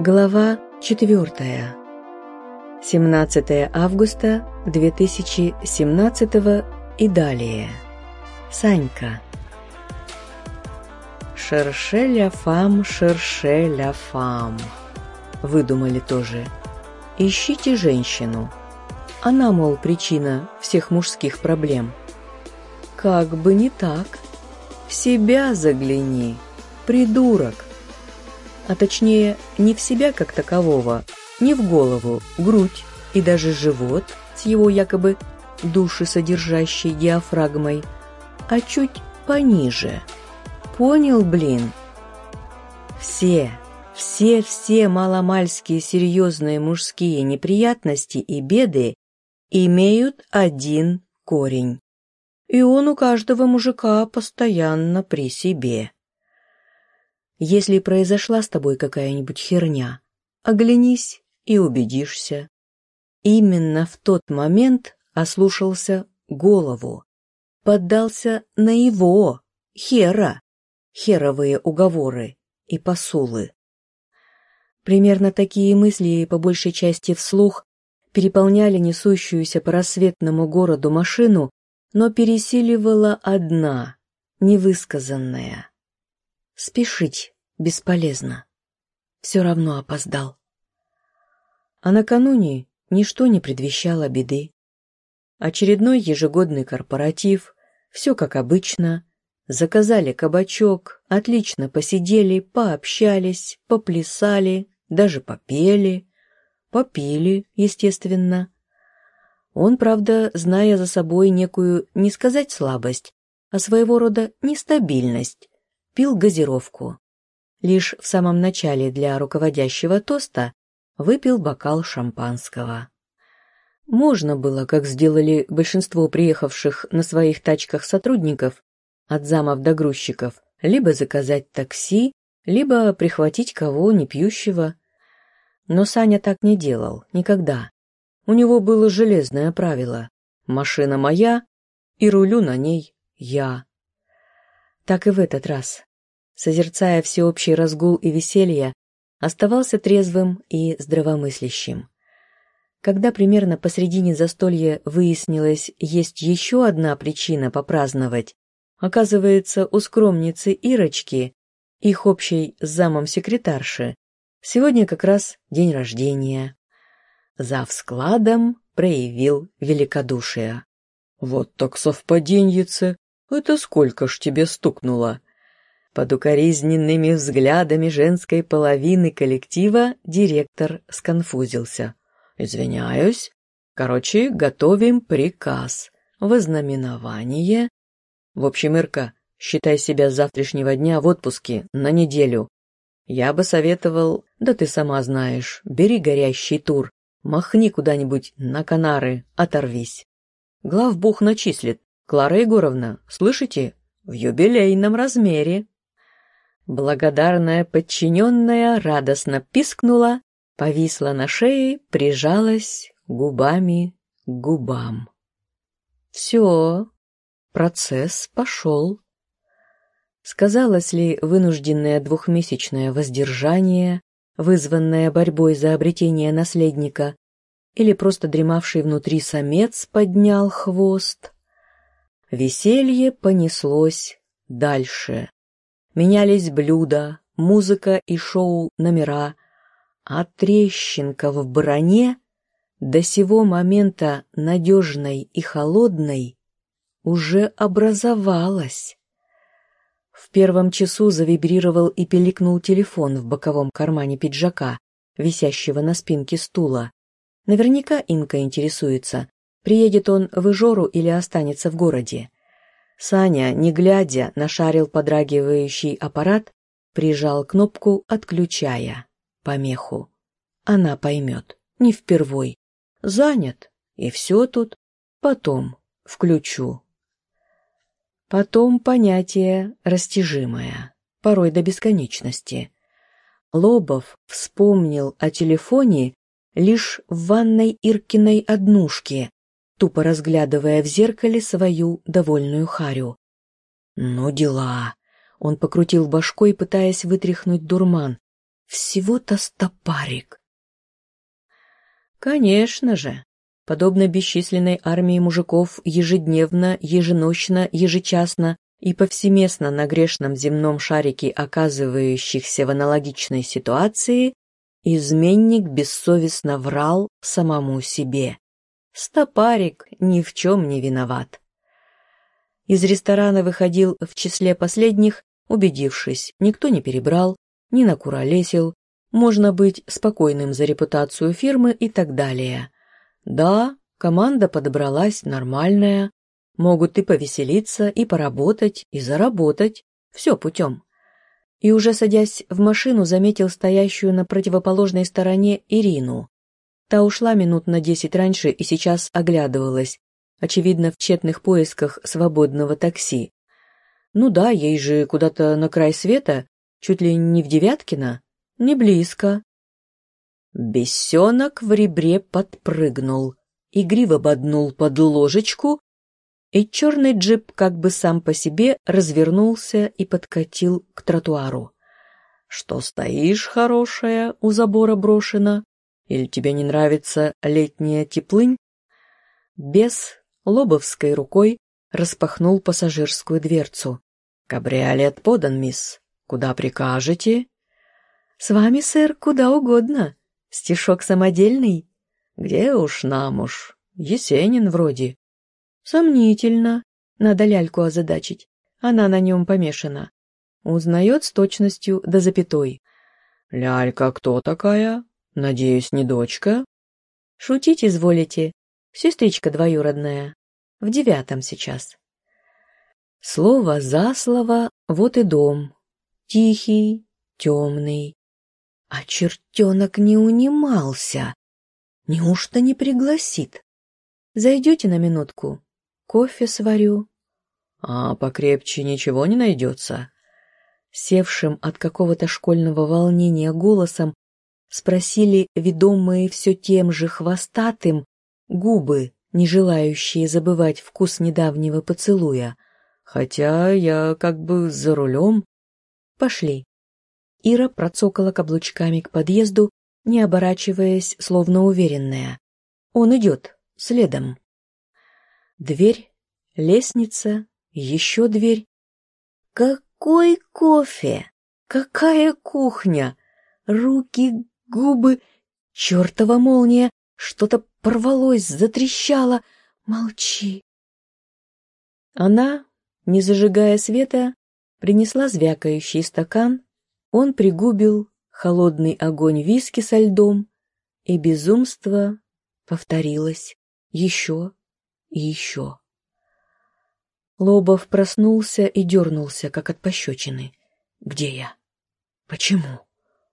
Глава 4. 17 августа 2017 и далее. Санька. «Шерше фам, шерше фам», выдумали тоже. «Ищите женщину». Она, мол, причина всех мужских проблем. Как бы не так. В себя загляни, придурок а точнее не в себя как такового, не в голову, грудь и даже живот с его якобы душесодержащей диафрагмой, а чуть пониже. Понял, блин? Все, все-все маломальские серьезные мужские неприятности и беды имеют один корень. И он у каждого мужика постоянно при себе. Если произошла с тобой какая-нибудь херня, оглянись и убедишься. Именно в тот момент ослушался голову, поддался на его, хера, херовые уговоры и посулы. Примерно такие мысли, по большей части вслух, переполняли несущуюся по рассветному городу машину, но пересиливала одна, невысказанная. Спешить бесполезно. Все равно опоздал. А накануне ничто не предвещало беды. Очередной ежегодный корпоратив, все как обычно. Заказали кабачок, отлично посидели, пообщались, поплясали, даже попели. Попили, естественно. Он, правда, зная за собой некую, не сказать слабость, а своего рода нестабильность, пил газировку. Лишь в самом начале для руководящего тоста выпил бокал шампанского. Можно было, как сделали большинство приехавших на своих тачках сотрудников, от замов до грузчиков, либо заказать такси, либо прихватить кого не пьющего. Но Саня так не делал, никогда. У него было железное правило «машина моя, и рулю на ней я». Так и в этот раз. Созерцая всеобщий разгул и веселье, оставался трезвым и здравомыслящим. Когда примерно посредине застолья выяснилось, есть еще одна причина попраздновать, оказывается, у скромницы Ирочки, их общей с замом секретарши, сегодня как раз день рождения. Зав складом проявил великодушие. «Вот так совпаденьице! Это сколько ж тебе стукнуло?» Под укоризненными взглядами женской половины коллектива директор сконфузился. «Извиняюсь. Короче, готовим приказ. Вознаменование. В общем, Ирка, считай себя с завтрашнего дня в отпуске на неделю. Я бы советовал, да ты сама знаешь, бери горящий тур, махни куда-нибудь на Канары, оторвись. Главбух начислит. Клара Егоровна, слышите? В юбилейном размере. Благодарная подчиненная радостно пискнула, повисла на шее, прижалась губами к губам. Все, процесс пошел. Сказалось ли вынужденное двухмесячное воздержание, вызванное борьбой за обретение наследника, или просто дремавший внутри самец поднял хвост? Веселье понеслось дальше. Менялись блюда, музыка и шоу-номера, а трещинка в броне, до сего момента надежной и холодной, уже образовалась. В первом часу завибрировал и пиликнул телефон в боковом кармане пиджака, висящего на спинке стула. Наверняка Инка интересуется, приедет он в Ижору или останется в городе. Саня, не глядя, нашарил подрагивающий аппарат, прижал кнопку, отключая помеху. Она поймет, не впервой. Занят, и все тут. Потом включу. Потом понятие растяжимое, порой до бесконечности. Лобов вспомнил о телефоне лишь в ванной Иркиной однушке, тупо разглядывая в зеркале свою довольную Харю. «Ну дела! Он покрутил башкой, пытаясь вытряхнуть дурман. Всего-то стопарик. Конечно же, подобно бесчисленной армии мужиков, ежедневно, еженочно, ежечасно и повсеместно на грешном земном шарике оказывающихся в аналогичной ситуации, изменник бессовестно врал самому себе. Стопарик ни в чем не виноват. Из ресторана выходил в числе последних, убедившись, никто не перебрал, не накуролесил, можно быть спокойным за репутацию фирмы и так далее. Да, команда подобралась нормальная, могут и повеселиться, и поработать, и заработать, все путем. И уже садясь в машину, заметил стоящую на противоположной стороне Ирину. Та ушла минут на десять раньше и сейчас оглядывалась, очевидно, в тщетных поисках свободного такси. Ну да, ей же куда-то на край света, чуть ли не в Девяткино, не близко. Бесенок в ребре подпрыгнул, игриво боднул под ложечку, и черный джип как бы сам по себе развернулся и подкатил к тротуару. «Что стоишь, хорошая, у забора брошена? Или тебе не нравится летняя теплынь?» Бес лобовской рукой распахнул пассажирскую дверцу. «Кабриолет подан, мисс. Куда прикажете?» «С вами, сэр, куда угодно. Стишок самодельный?» «Где уж нам уж? Есенин вроде». «Сомнительно. Надо ляльку озадачить. Она на нем помешана. Узнает с точностью до запятой». «Лялька кто такая? Надеюсь, не дочка?» «Шутить изволите. Сестричка двоюродная. В девятом сейчас». Слово за слово, вот и дом. Тихий, темный, а чертенок не унимался. Неужто не пригласит? Зайдете на минутку? Кофе сварю. А покрепче ничего не найдется? Севшим от какого-то школьного волнения голосом спросили ведомые все тем же хвостатым губы, не желающие забывать вкус недавнего поцелуя. Хотя я как бы за рулем. Пошли. Ира процокала каблучками к подъезду, не оборачиваясь, словно уверенная. Он идет, следом. Дверь, лестница, еще дверь. Какой кофе? Какая кухня? Руки, губы, чертова молния, что-то порвалось, затрещало. Молчи. Она, не зажигая света, принесла звякающий стакан, он пригубил холодный огонь виски со льдом, и безумство повторилось еще и еще. Лобов проснулся и дернулся, как от пощечины. «Где я? Почему?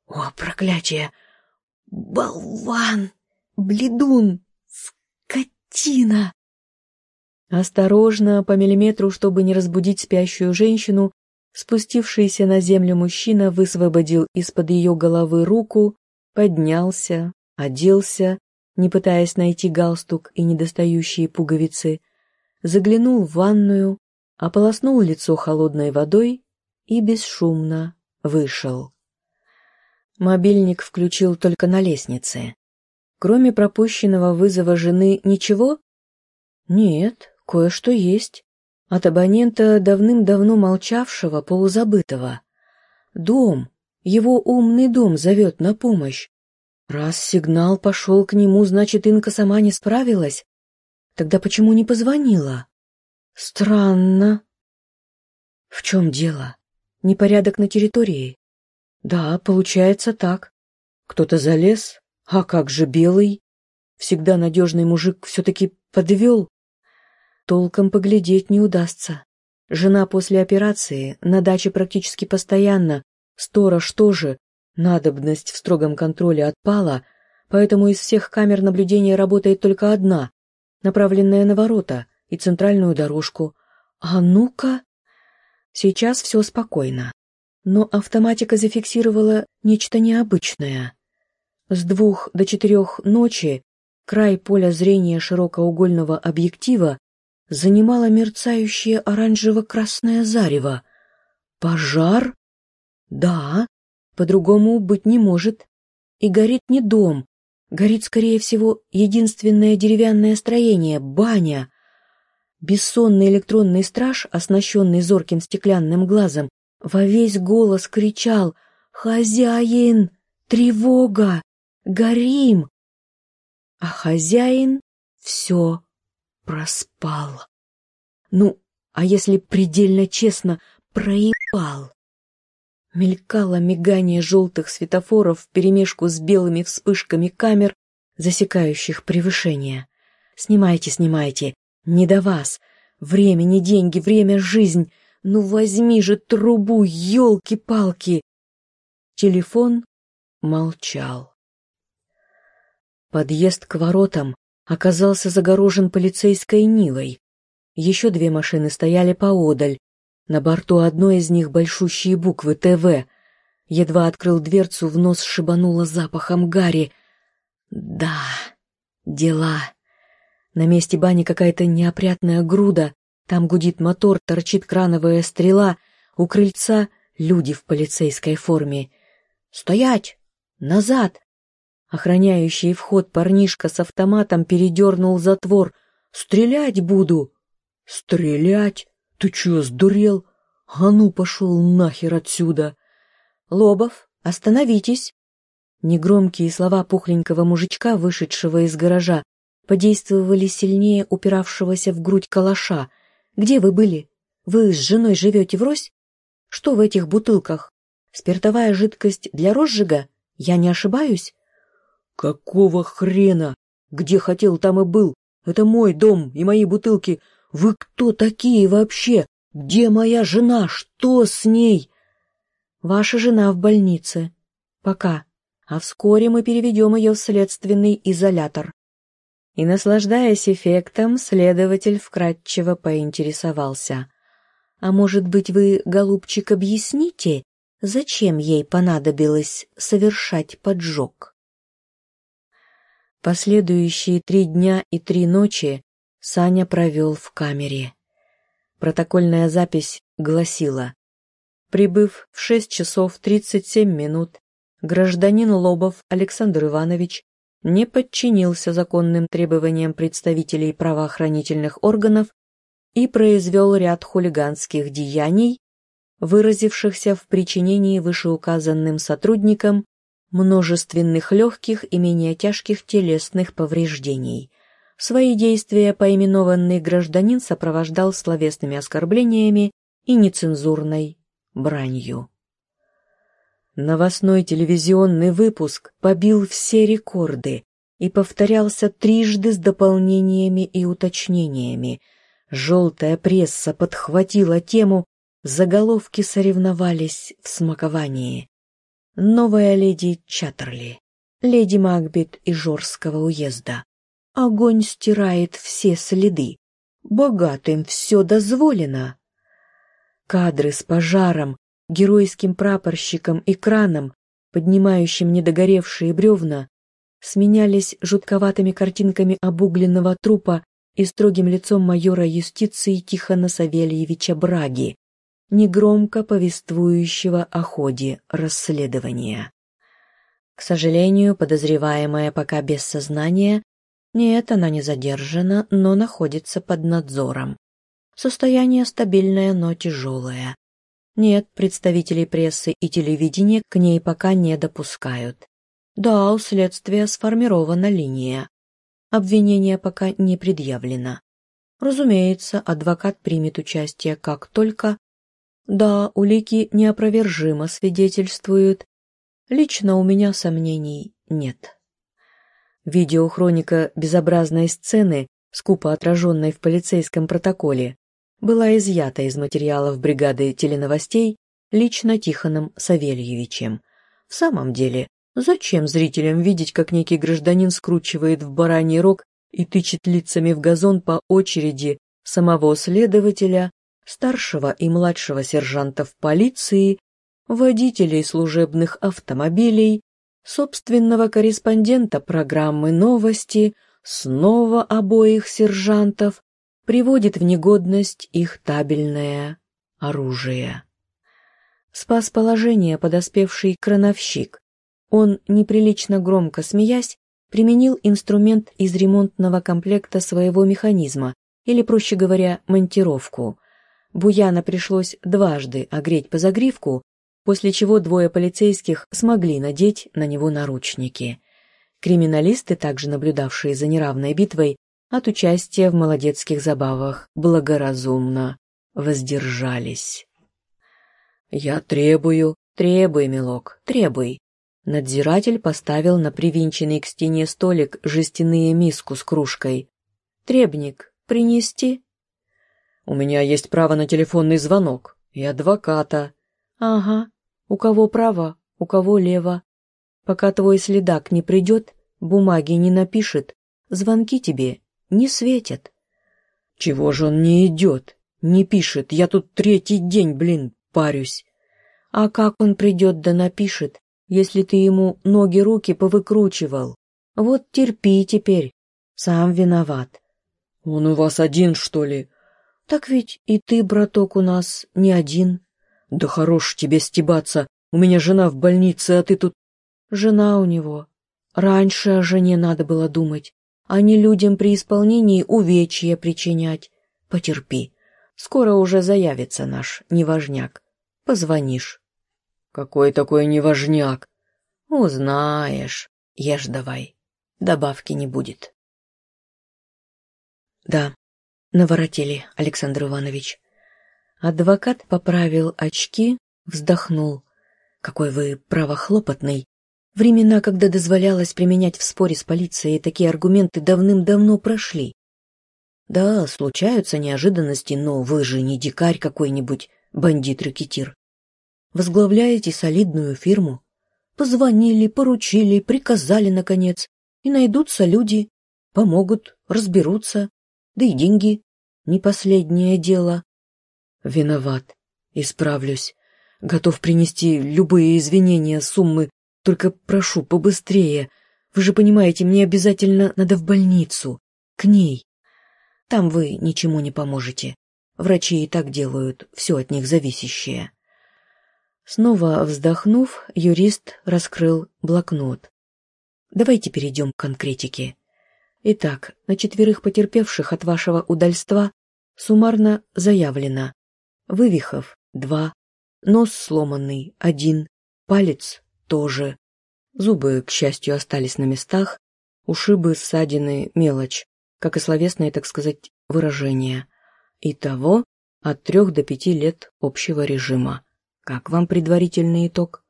О, проклятие! Болван! Бледун! Скотина!» Осторожно, по миллиметру, чтобы не разбудить спящую женщину, Спустившийся на землю мужчина высвободил из-под ее головы руку, поднялся, оделся, не пытаясь найти галстук и недостающие пуговицы, заглянул в ванную, ополоснул лицо холодной водой и бесшумно вышел. Мобильник включил только на лестнице. Кроме пропущенного вызова жены ничего? Нет, кое-что есть от абонента, давным-давно молчавшего, полузабытого. Дом, его умный дом зовет на помощь. Раз сигнал пошел к нему, значит, Инка сама не справилась. Тогда почему не позвонила? Странно. В чем дело? Непорядок на территории? Да, получается так. Кто-то залез, а как же белый? Всегда надежный мужик все-таки подвел. Толком поглядеть не удастся. Жена после операции, на даче практически постоянно, сторож тоже, надобность в строгом контроле отпала, поэтому из всех камер наблюдения работает только одна, направленная на ворота и центральную дорожку. А ну-ка! Сейчас все спокойно. Но автоматика зафиксировала нечто необычное. С двух до четырех ночи край поля зрения широкоугольного объектива занимало мерцающее оранжево-красное зарево. Пожар? Да, по-другому быть не может. И горит не дом, горит, скорее всего, единственное деревянное строение — баня. Бессонный электронный страж, оснащенный зорким стеклянным глазом, во весь голос кричал «Хозяин! Тревога! Горим!» А хозяин все проспал. Ну, а если предельно честно, проебал. Мелькало мигание желтых светофоров вперемешку с белыми вспышками камер, засекающих превышение. «Снимайте, снимайте, не до вас. Время не деньги, время — жизнь. Ну возьми же трубу, елки-палки!» Телефон молчал. Подъезд к воротам оказался загорожен полицейской Нивой. Еще две машины стояли поодаль, на борту одной из них большущие буквы «ТВ». Едва открыл дверцу, в нос шибануло запахом гари. Да, дела. На месте бани какая-то неопрятная груда. Там гудит мотор, торчит крановая стрела. У крыльца люди в полицейской форме. «Стоять! Назад!» Охраняющий вход парнишка с автоматом передернул затвор. «Стрелять буду!» «Стрелять?» «Ты чё, сдурел? А ну, пошел нахер отсюда!» «Лобов, остановитесь!» Негромкие слова пухленького мужичка, вышедшего из гаража, подействовали сильнее упиравшегося в грудь калаша. «Где вы были? Вы с женой живете врозь? Что в этих бутылках? Спиртовая жидкость для розжига? Я не ошибаюсь?» «Какого хрена? Где хотел, там и был. Это мой дом и мои бутылки. Вы кто такие вообще? Где моя жена? Что с ней? Ваша жена в больнице. Пока. А вскоре мы переведем ее в следственный изолятор. И, наслаждаясь эффектом, следователь вкратчиво поинтересовался. «А может быть, вы, голубчик, объясните, зачем ей понадобилось совершать поджог?» Последующие три дня и три ночи Саня провел в камере. Протокольная запись гласила Прибыв в 6 часов 37 минут, гражданин Лобов Александр Иванович не подчинился законным требованиям представителей правоохранительных органов и произвел ряд хулиганских деяний, выразившихся в причинении вышеуказанным сотрудникам множественных легких и менее тяжких телесных повреждений – Свои действия поименованный гражданин сопровождал словесными оскорблениями и нецензурной бранью. Новостной телевизионный выпуск побил все рекорды и повторялся трижды с дополнениями и уточнениями. Желтая пресса подхватила тему, заголовки соревновались в смаковании. Новая леди Чаттерли, леди Макбет из Жорского уезда, Огонь стирает все следы. Богатым все дозволено. Кадры с пожаром, геройским прапорщиком и краном, поднимающим недогоревшие бревна, сменялись жутковатыми картинками обугленного трупа и строгим лицом майора юстиции Тихона Савельевича Браги, негромко повествующего о ходе расследования. К сожалению, подозреваемая пока без сознания нет, она не задержана, но находится под надзором. Состояние стабильное, но тяжелое. Нет, представителей прессы и телевидения к ней пока не допускают. Да, у следствия сформирована линия. Обвинение пока не предъявлено. Разумеется, адвокат примет участие как только... Да, улики неопровержимо свидетельствуют. Лично у меня сомнений нет. Видеохроника безобразной сцены, скупо отраженной в полицейском протоколе, была изъята из материалов бригады теленовостей лично Тихоном Савельевичем. В самом деле, зачем зрителям видеть, как некий гражданин скручивает в бараний рог и тычет лицами в газон по очереди самого следователя, старшего и младшего сержантов полиции, водителей служебных автомобилей, собственного корреспондента программы «Новости», снова обоих сержантов, приводит в негодность их табельное оружие. Спас положение подоспевший крановщик. Он, неприлично громко смеясь, применил инструмент из ремонтного комплекта своего механизма, или, проще говоря, монтировку. Буяна пришлось дважды огреть по загривку, после чего двое полицейских смогли надеть на него наручники. Криминалисты, также наблюдавшие за неравной битвой, от участия в молодецких забавах благоразумно воздержались. «Я требую, требуй, милок, требуй». Надзиратель поставил на привинченный к стене столик жестяные миску с кружкой. «Требник, принести?» «У меня есть право на телефонный звонок и адвоката». «Ага. У кого право, у кого лево. Пока твой следак не придет, бумаги не напишет, звонки тебе не светят». «Чего же он не идет? Не пишет. Я тут третий день, блин, парюсь. А как он придет да напишет, если ты ему ноги-руки повыкручивал? Вот терпи теперь. Сам виноват. Он у вас один, что ли? Так ведь и ты, браток, у нас не один. Да хорош тебе стебаться. У меня жена в больнице, а ты тут... Жена у него. Раньше о жене надо было думать, а не людям при исполнении увечья причинять. Потерпи. Скоро уже заявится наш неважняк. Позвонишь. Какой такой неважняк? Узнаешь. Ешь давай. Добавки не будет. Да, наворотили, Александр Иванович. Адвокат поправил очки, вздохнул. Какой вы правохлопотный. Времена, когда дозволялось применять в споре с полицией такие аргументы, давным-давно прошли. Да, случаются неожиданности, но вы же не дикарь какой-нибудь, бандит-ракетир. Возглавляете солидную фирму. Позвонили, поручили, приказали, наконец. И найдутся люди, помогут, разберутся. Да и деньги — не последнее дело. Виноват. Исправлюсь. Готов принести любые извинения, суммы. Только прошу, побыстрее. Вы же понимаете, мне обязательно надо в больницу. К ней. Там вы ничему не поможете. Врачи и так делают все от них зависящее. Снова вздохнув, юрист раскрыл блокнот. Давайте перейдем к конкретике. Итак, на четверых потерпевших от вашего удальства суммарно заявлено Вывихов – два, нос сломанный – один, палец – тоже. Зубы, к счастью, остались на местах, ушибы, ссадины – мелочь, как и словесные, так сказать, выражения. Итого от трех до пяти лет общего режима. Как вам предварительный итог?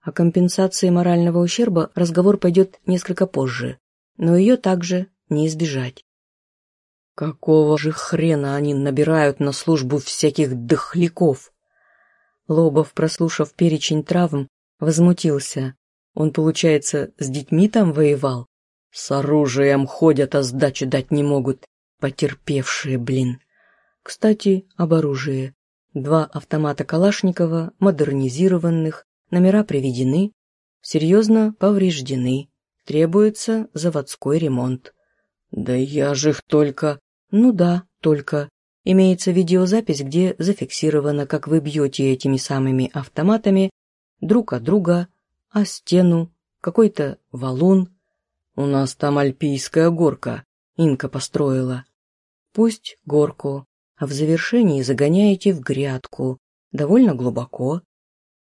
О компенсации морального ущерба разговор пойдет несколько позже, но ее также не избежать. Какого же хрена они набирают на службу всяких дохляков? Лобов, прослушав перечень травм, возмутился. Он, получается, с детьми там воевал? С оружием ходят, а сдачу дать не могут. Потерпевшие, блин. Кстати, об оружии. Два автомата Калашникова, модернизированных, номера приведены, серьезно повреждены. Требуется заводской ремонт. Да я же их только... Ну да, только. Имеется видеозапись, где зафиксировано, как вы бьете этими самыми автоматами друг от друга, а стену, какой-то валун. У нас там альпийская горка, Инка построила. Пусть горку, а в завершении загоняете в грядку, довольно глубоко.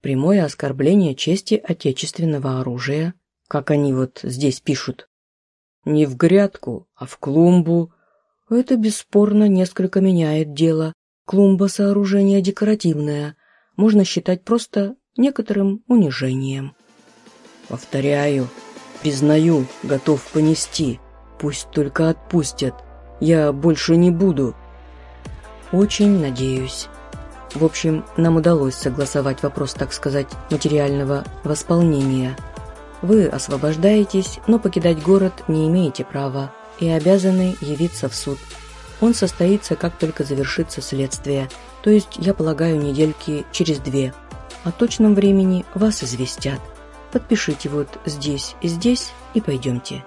Прямое оскорбление чести отечественного оружия, как они вот здесь пишут. Не в грядку, а в клумбу, это бесспорно несколько меняет дело. Клумба сооружение декоративное, можно считать просто некоторым унижением. Повторяю, признаю, готов понести. Пусть только отпустят. Я больше не буду. Очень надеюсь. В общем, нам удалось согласовать вопрос, так сказать, материального восполнения. Вы освобождаетесь, но покидать город не имеете права и обязаны явиться в суд. Он состоится, как только завершится следствие, то есть, я полагаю, недельки через две. О точном времени вас известят. Подпишите вот здесь и здесь и пойдемте.